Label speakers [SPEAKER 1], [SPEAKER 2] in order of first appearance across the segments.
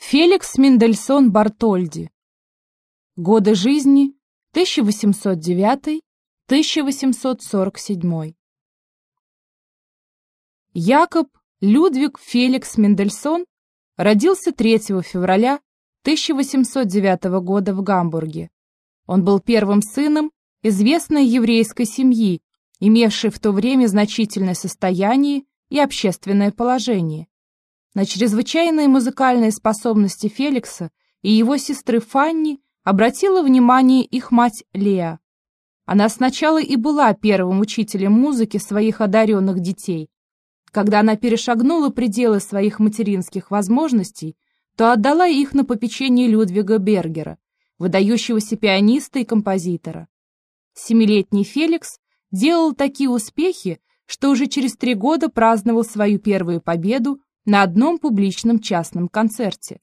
[SPEAKER 1] Феликс Мендельсон Бартольди. Годы жизни 1809-1847. Якоб Людвиг Феликс Мендельсон родился 3 февраля 1809 года в Гамбурге. Он был первым сыном известной еврейской семьи, имевшей в то время значительное состояние и общественное положение. На чрезвычайные музыкальные способности Феликса и его сестры Фанни обратила внимание их мать Леа. Она сначала и была первым учителем музыки своих одаренных детей. Когда она перешагнула пределы своих материнских возможностей, то отдала их на попечение Людвига Бергера, выдающегося пианиста и композитора. Семилетний Феликс делал такие успехи, что уже через три года праздновал свою первую победу на одном публичном частном концерте.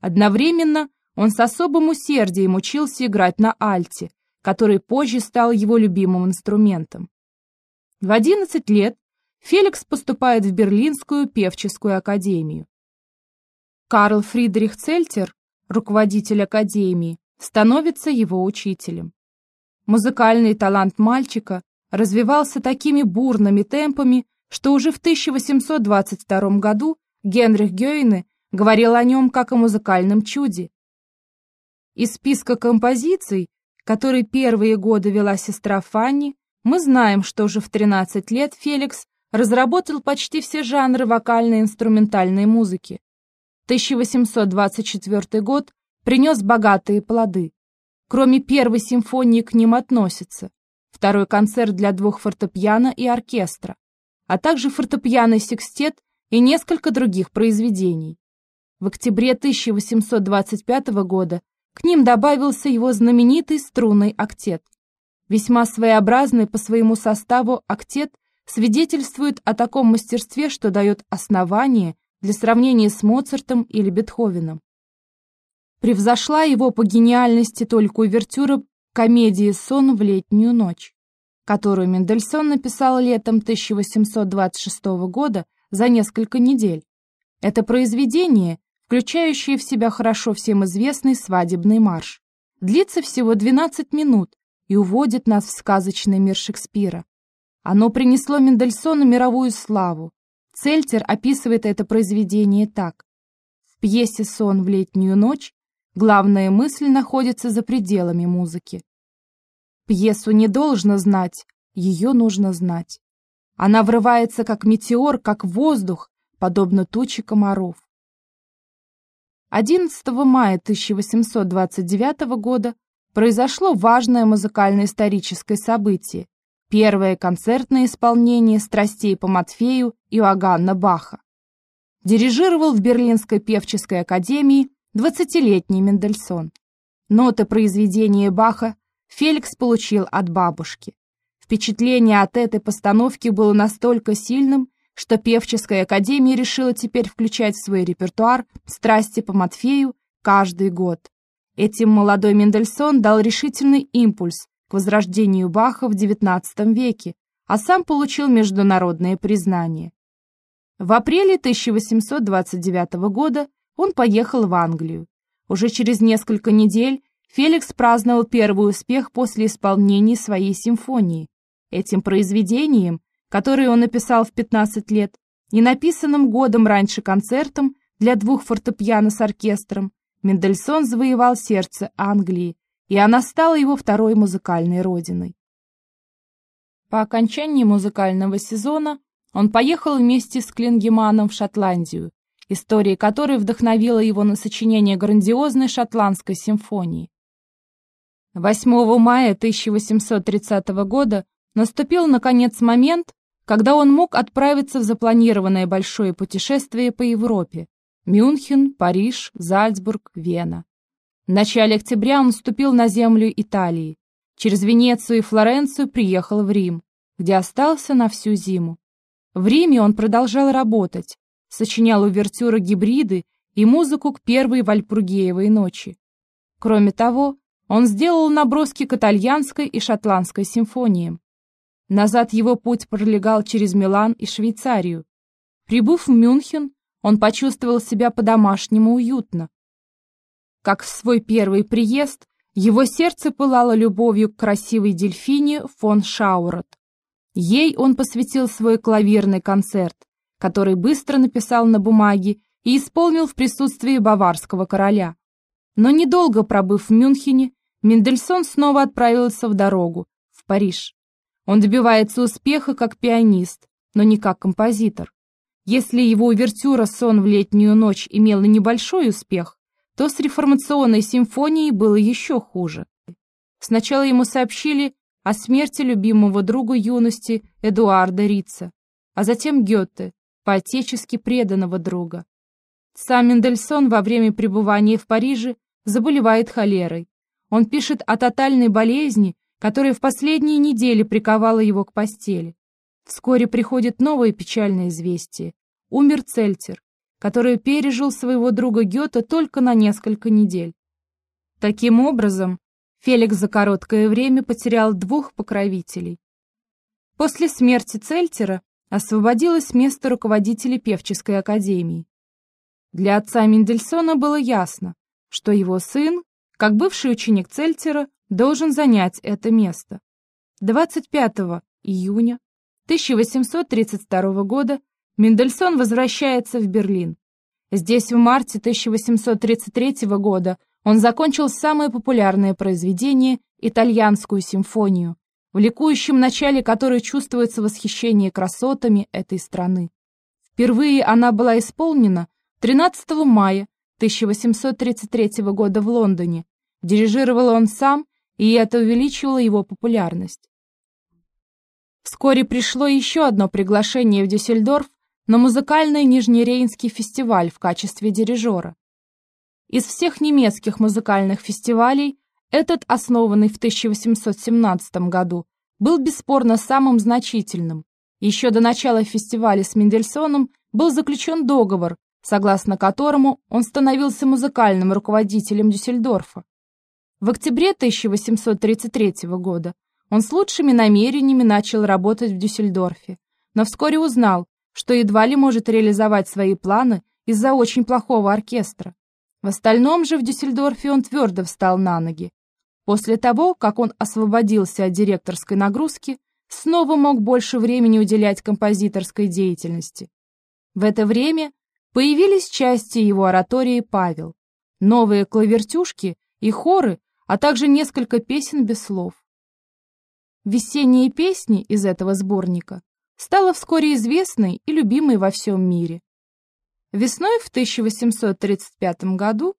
[SPEAKER 1] Одновременно он с особым усердием учился играть на альте, который позже стал его любимым инструментом. В 11 лет Феликс поступает в Берлинскую певческую академию. Карл Фридрих Цельтер, руководитель академии, становится его учителем. Музыкальный талант мальчика развивался такими бурными темпами, что уже в 1822 году Генрих Гёйне говорил о нем как о музыкальном чуде. Из списка композиций, который первые годы вела сестра Фанни, мы знаем, что уже в 13 лет Феликс разработал почти все жанры вокальной и инструментальной музыки. 1824 год принес богатые плоды. Кроме первой симфонии к ним относятся второй концерт для двух фортепиано и оркестра, а также фортепианный секстет и несколько других произведений. В октябре 1825 года к ним добавился его знаменитый струнный октет. Весьма своеобразный по своему составу октет свидетельствует о таком мастерстве, что дает основание для сравнения с Моцартом или Бетховеном. Превзошла его по гениальности только увертюра комедии «Сон в летнюю ночь» которую Мендельсон написал летом 1826 года за несколько недель. Это произведение, включающее в себя хорошо всем известный свадебный марш, длится всего 12 минут и уводит нас в сказочный мир Шекспира. Оно принесло Мендельсону мировую славу. Цельтер описывает это произведение так. В пьесе «Сон в летнюю ночь» главная мысль находится за пределами музыки. Пьесу не должно знать, ее нужно знать. Она врывается как метеор, как воздух, подобно туче комаров. 11 мая 1829 года произошло важное музыкально-историческое событие – первое концертное исполнение «Страстей по Матфею» Иоганна Баха. Дирижировал в Берлинской певческой академии 20-летний Мендельсон. Ноты произведения Баха Феликс получил от бабушки. Впечатление от этой постановки было настолько сильным, что певческая академия решила теперь включать в свой репертуар «Страсти по Матфею» каждый год. Этим молодой Мендельсон дал решительный импульс к возрождению Баха в XIX веке, а сам получил международное признание. В апреле 1829 года он поехал в Англию. Уже через несколько недель Феликс праздновал первый успех после исполнения своей симфонии. Этим произведением, которое он написал в 15 лет, и написанным годом раньше концертом для двух фортепиано с оркестром, Мендельсон завоевал сердце Англии, и она стала его второй музыкальной родиной. По окончании музыкального сезона он поехал вместе с Клингеманом в Шотландию, история которой вдохновила его на сочинение грандиозной шотландской симфонии. 8 мая 1830 года наступил, наконец, момент, когда он мог отправиться в запланированное большое путешествие по Европе – Мюнхен, Париж, Зальцбург, Вена. В начале октября он вступил на землю Италии. Через Венецию и Флоренцию приехал в Рим, где остался на всю зиму. В Риме он продолжал работать, сочинял увертюры гибриды и музыку к первой Вальпургеевой ночи. Кроме того, он сделал наброски к итальянской и шотландской симфониям. Назад его путь пролегал через Милан и Швейцарию. Прибыв в Мюнхен, он почувствовал себя по-домашнему уютно. Как в свой первый приезд, его сердце пылало любовью к красивой дельфине фон Шаурот. Ей он посвятил свой клавирный концерт, который быстро написал на бумаге и исполнил в присутствии баварского короля. Но недолго пробыв в Мюнхене, Мендельсон снова отправился в дорогу, в Париж. Он добивается успеха как пианист, но не как композитор. Если его увертюра «Сон в летнюю ночь» имела небольшой успех, то с реформационной симфонией было еще хуже. Сначала ему сообщили о смерти любимого друга юности Эдуарда Рица, а затем Гёте, по-отечески преданного друга. Сам Мендельсон во время пребывания в Париже заболевает холерой. Он пишет о тотальной болезни, которая в последние недели приковала его к постели. Вскоре приходит новое печальное известие. Умер Цельтер, который пережил своего друга Гёте только на несколько недель. Таким образом, Феликс за короткое время потерял двух покровителей. После смерти Цельтера освободилось место руководителя певческой академии. Для отца Мендельсона было ясно, что его сын, как бывший ученик Цельтера, должен занять это место. 25 июня 1832 года Мендельсон возвращается в Берлин. Здесь в марте 1833 года он закончил самое популярное произведение «Итальянскую симфонию», в ликующем начале которой чувствуется восхищение красотами этой страны. Впервые она была исполнена 13 мая 1833 года в Лондоне. Дирижировал он сам, и это увеличивало его популярность. Вскоре пришло еще одно приглашение в Дюссельдорф на музыкальный Нижнерейнский фестиваль в качестве дирижера. Из всех немецких музыкальных фестивалей этот, основанный в 1817 году, был бесспорно самым значительным. Еще до начала фестиваля с Мендельсоном был заключен договор, согласно которому он становился музыкальным руководителем Дюссельдорфа. В октябре 1833 года он с лучшими намерениями начал работать в Дюссельдорфе, но вскоре узнал, что едва ли может реализовать свои планы из-за очень плохого оркестра. В остальном же в Дюссельдорфе он твердо встал на ноги. После того, как он освободился от директорской нагрузки, снова мог больше времени уделять композиторской деятельности. В это время появились части его оратории «Павел», новые клавертюшки и хоры, а также несколько песен без слов. Весенние песни из этого сборника стала вскоре известной и любимой во всем мире. Весной в 1835 году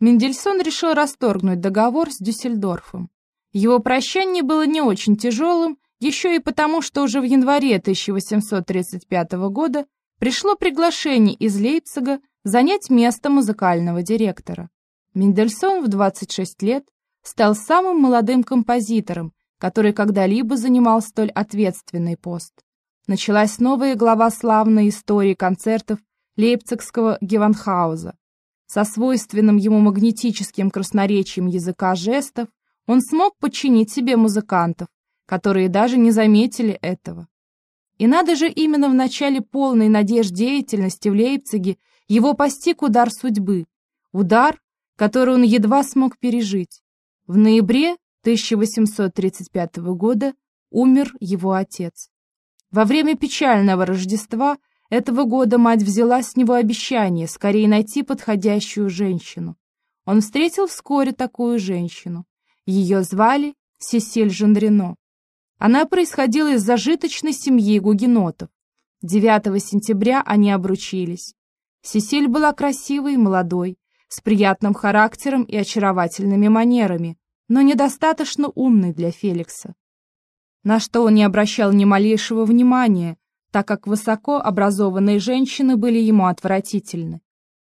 [SPEAKER 1] Мендельсон решил расторгнуть договор с Дюссельдорфом. Его прощание было не очень тяжелым, еще и потому, что уже в январе 1835 года пришло приглашение из Лейпцига занять место музыкального директора. Мендельсон в 26 лет стал самым молодым композитором, который когда-либо занимал столь ответственный пост началась новая глава славной истории концертов лейпцигского Геванхауза. Со свойственным ему магнетическим красноречием языка жестов он смог подчинить себе музыкантов, которые даже не заметили этого. И надо же именно в начале полной надежд деятельности в Лейпциге его постиг удар судьбы, удар, который он едва смог пережить. В ноябре 1835 года умер его отец. Во время печального Рождества этого года мать взяла с него обещание скорее найти подходящую женщину. Он встретил вскоре такую женщину. Ее звали Сесиль Жандрено. Она происходила из зажиточной семьи гугенотов. 9 сентября они обручились. Сесиль была красивой, молодой, с приятным характером и очаровательными манерами, но недостаточно умной для Феликса на что он не обращал ни малейшего внимания, так как высоко образованные женщины были ему отвратительны.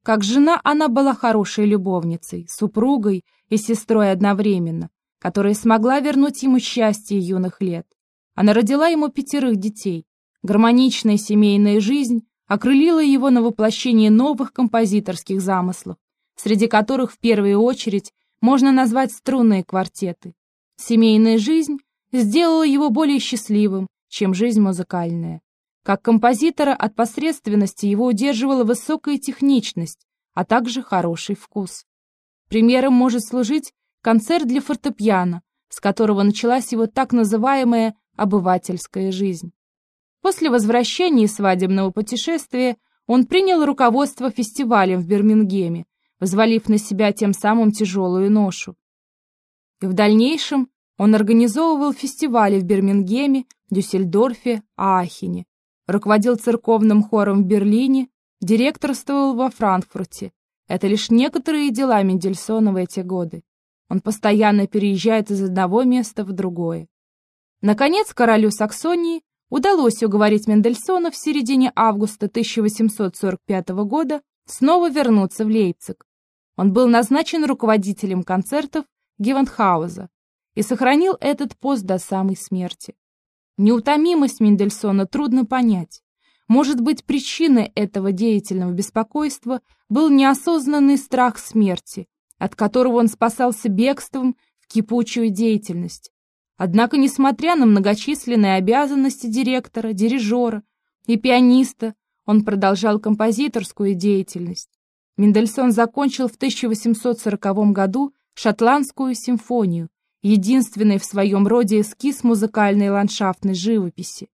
[SPEAKER 1] Как жена она была хорошей любовницей, супругой и сестрой одновременно, которая смогла вернуть ему счастье юных лет. Она родила ему пятерых детей. Гармоничная семейная жизнь окрылила его на воплощение новых композиторских замыслов, среди которых в первую очередь можно назвать струнные квартеты. Семейная жизнь сделала его более счастливым, чем жизнь музыкальная. Как композитора от посредственности его удерживала высокая техничность, а также хороший вкус. Примером может служить концерт для фортепиано, с которого началась его так называемая обывательская жизнь. После возвращения из свадебного путешествия он принял руководство фестивалем в Бирмингеме, взвалив на себя тем самым тяжелую ношу. И в дальнейшем он организовывал фестивали в Бирмингеме, Дюссельдорфе, Аахене, руководил церковным хором в Берлине, директорствовал во Франкфурте. Это лишь некоторые дела Мендельсона в эти годы. Он постоянно переезжает из одного места в другое. Наконец, королю Саксонии удалось уговорить Мендельсона в середине августа 1845 года снова вернуться в Лейпциг. Он был назначен руководителем концертов Гевенхауза и сохранил этот пост до самой смерти. Неутомимость Мендельсона трудно понять. Может быть, причиной этого деятельного беспокойства был неосознанный страх смерти, от которого он спасался бегством в кипучую деятельность. Однако, несмотря на многочисленные обязанности директора, дирижера и пианиста, он продолжал композиторскую деятельность. Мендельсон закончил в 1840 году шотландскую симфонию, единственный в своем роде эскиз музыкальной ландшафтной живописи.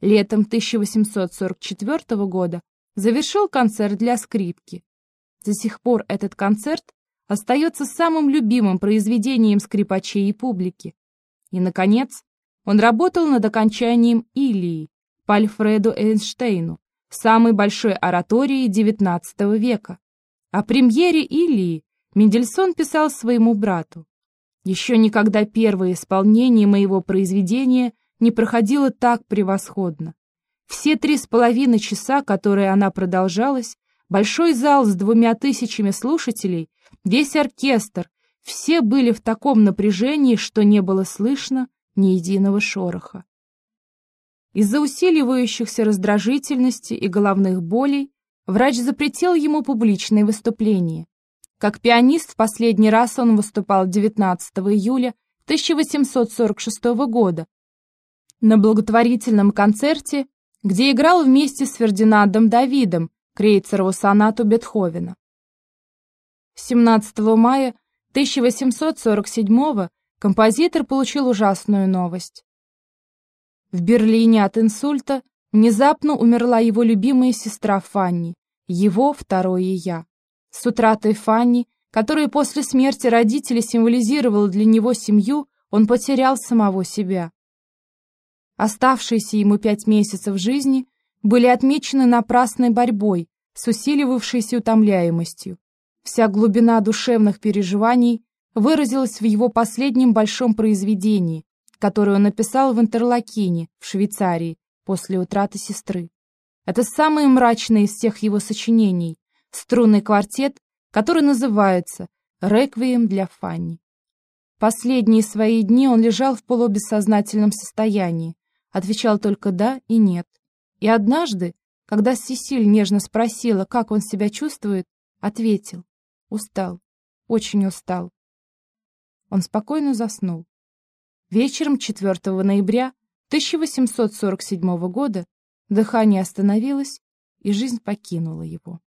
[SPEAKER 1] Летом 1844 года завершил концерт для скрипки. До сих пор этот концерт остается самым любимым произведением скрипачей и публики. И, наконец, он работал над окончанием «Илии» по Альфреду Эйнштейну, самой большой оратории XIX века. О премьере «Илии» Мендельсон писал своему брату. «Еще никогда первое исполнение моего произведения не проходило так превосходно. Все три с половиной часа, которые она продолжалась, большой зал с двумя тысячами слушателей Весь оркестр, все были в таком напряжении, что не было слышно ни единого шороха. Из-за усиливающихся раздражительности и головных болей врач запретил ему публичные выступления. Как пианист в последний раз он выступал 19 июля 1846 года на благотворительном концерте, где играл вместе с Фердинандом Давидом Крейцерову сонату Бетховена. 17 мая 1847 композитор получил ужасную новость. В Берлине от инсульта внезапно умерла его любимая сестра Фанни, его второе «я». С утратой Фанни, которая после смерти родителей символизировала для него семью, он потерял самого себя. Оставшиеся ему пять месяцев жизни были отмечены напрасной борьбой с усиливавшейся утомляемостью. Вся глубина душевных переживаний выразилась в его последнем большом произведении, которое он написал в Интерлакине, в Швейцарии, после утраты сестры. Это самое мрачное из всех его сочинений, струнный квартет, который называется «Реквием для Фанни». Последние свои дни он лежал в полубессознательном состоянии, отвечал только «да» и «нет». И однажды, когда Сесиль нежно спросила, как он себя чувствует, ответил Устал, очень устал. Он спокойно заснул. Вечером 4 ноября 1847 года дыхание остановилось, и жизнь покинула его.